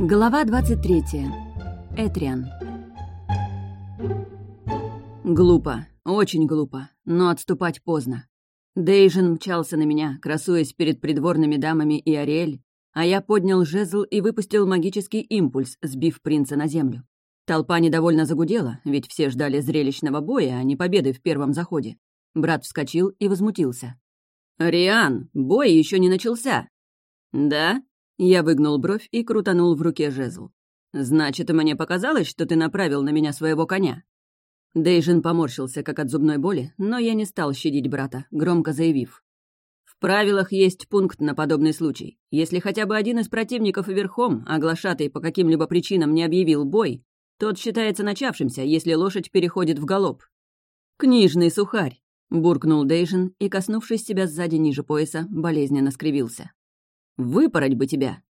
Глава 23. Этриан. Глупо, очень глупо, но отступать поздно. Дейжин мчался на меня, красуясь перед придворными дамами и Ариэль, а я поднял жезл и выпустил магический импульс, сбив принца на землю. Толпа недовольно загудела, ведь все ждали зрелищного боя, а не победы в первом заходе. Брат вскочил и возмутился. «Риан, бой еще не начался!» «Да?» Я выгнул бровь и крутанул в руке жезл. «Значит, мне показалось, что ты направил на меня своего коня?» Дейжин поморщился, как от зубной боли, но я не стал щадить брата, громко заявив. «В правилах есть пункт на подобный случай. Если хотя бы один из противников верхом, а глашатый по каким-либо причинам не объявил бой, тот считается начавшимся, если лошадь переходит в галоп. «Книжный сухарь!» — буркнул Дейжин и, коснувшись себя сзади ниже пояса, болезненно скривился. Выпороть бы тебя!»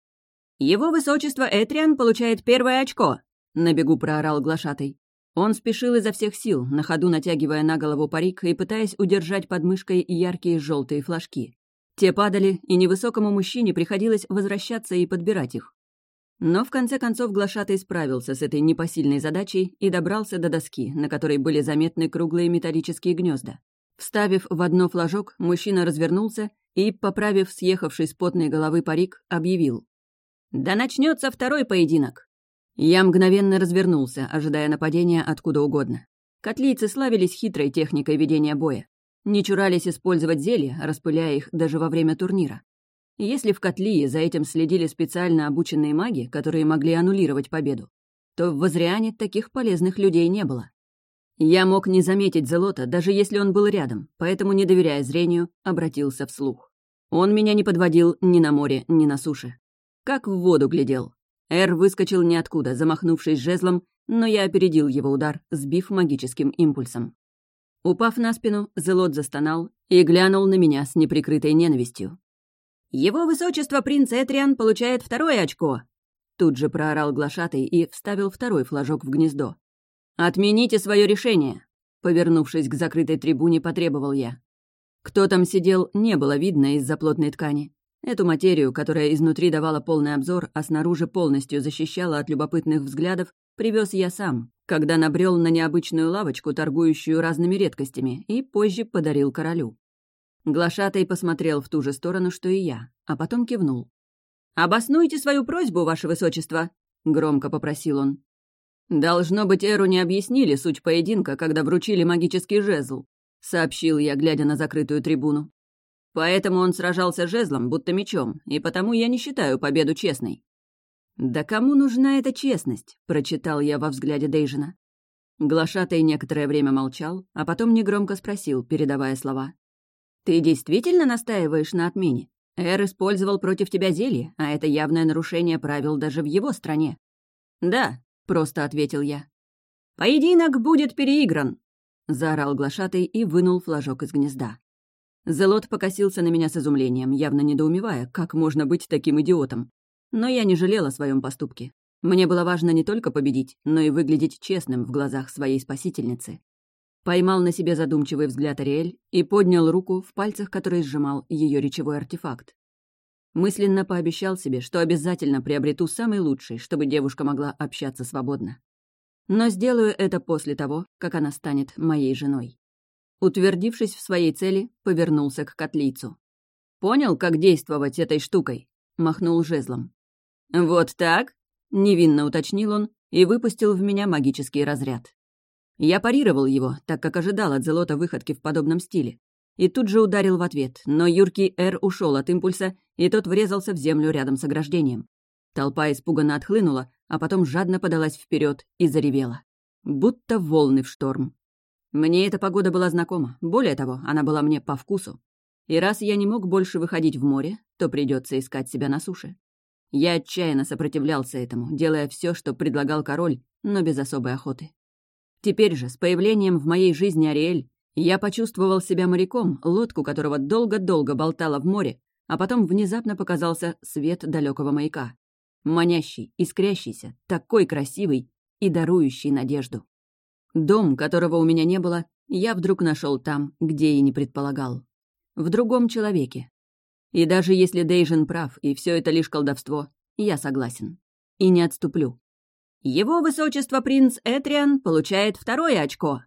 «Его высочество Этриан получает первое очко!» — на бегу проорал глашатый. Он спешил изо всех сил, на ходу натягивая на голову парик и пытаясь удержать под мышкой яркие желтые флажки. Те падали, и невысокому мужчине приходилось возвращаться и подбирать их. Но в конце концов глашатый справился с этой непосильной задачей и добрался до доски, на которой были заметны круглые металлические гнезда. Вставив в одно флажок, мужчина развернулся и, поправив съехавший с потной головы парик, объявил. «Да начнется второй поединок!» Я мгновенно развернулся, ожидая нападения откуда угодно. Котлийцы славились хитрой техникой ведения боя. Не чурались использовать зелья, распыляя их даже во время турнира. Если в Котлии за этим следили специально обученные маги, которые могли аннулировать победу, то в Возриане таких полезных людей не было. Я мог не заметить Зелота, даже если он был рядом, поэтому, не доверяя зрению, обратился вслух. Он меня не подводил ни на море, ни на суше. Как в воду глядел. Эр выскочил ниоткуда, замахнувшись жезлом, но я опередил его удар, сбив магическим импульсом. Упав на спину, Зелот застонал и глянул на меня с неприкрытой ненавистью. «Его высочество принц Этриан получает второе очко!» Тут же проорал глашатый и вставил второй флажок в гнездо. «Отмените свое решение!» Повернувшись к закрытой трибуне, потребовал я. Кто там сидел, не было видно из-за плотной ткани. Эту материю, которая изнутри давала полный обзор, а снаружи полностью защищала от любопытных взглядов, привез я сам, когда набрел на необычную лавочку, торгующую разными редкостями, и позже подарил королю. Глашатай посмотрел в ту же сторону, что и я, а потом кивнул. «Обоснуйте свою просьбу, ваше высочество», — громко попросил он. «Должно быть, Эру не объяснили суть поединка, когда вручили магический жезл», — сообщил я, глядя на закрытую трибуну. «Поэтому он сражался жезлом, будто мечом, и потому я не считаю победу честной». «Да кому нужна эта честность?» — прочитал я во взгляде Дейжина. Глашатай некоторое время молчал, а потом негромко спросил, передавая слова. «Ты действительно настаиваешь на отмене? Эр использовал против тебя зелье, а это явное нарушение правил даже в его стране». «Да», просто ответил я. «Поединок будет переигран!» — заорал глашатый и вынул флажок из гнезда. Зелот покосился на меня с изумлением, явно недоумевая, как можно быть таким идиотом. Но я не жалела о своем поступке. Мне было важно не только победить, но и выглядеть честным в глазах своей спасительницы. Поймал на себе задумчивый взгляд Ариэль и поднял руку, в пальцах которой сжимал ее речевой артефакт. Мысленно пообещал себе, что обязательно приобрету самый лучший, чтобы девушка могла общаться свободно. Но сделаю это после того, как она станет моей женой. Утвердившись в своей цели, повернулся к котлицу. «Понял, как действовать этой штукой?» — махнул жезлом. «Вот так?» — невинно уточнил он и выпустил в меня магический разряд. Я парировал его, так как ожидал от Зелота выходки в подобном стиле и тут же ударил в ответ, но юркий Эр ушел от импульса, и тот врезался в землю рядом с ограждением. Толпа испуганно отхлынула, а потом жадно подалась вперед и заревела. Будто волны в шторм. Мне эта погода была знакома, более того, она была мне по вкусу. И раз я не мог больше выходить в море, то придется искать себя на суше. Я отчаянно сопротивлялся этому, делая все, что предлагал король, но без особой охоты. Теперь же, с появлением в моей жизни Ариэль, я почувствовал себя моряком, лодку которого долго-долго болтала в море, а потом внезапно показался свет далекого маяка. Манящий, искрящийся, такой красивый и дарующий надежду. Дом, которого у меня не было, я вдруг нашел там, где и не предполагал. В другом человеке. И даже если Дейжин прав, и все это лишь колдовство, я согласен. и не отступлю. Его высочество принц Этриан получает второе очко,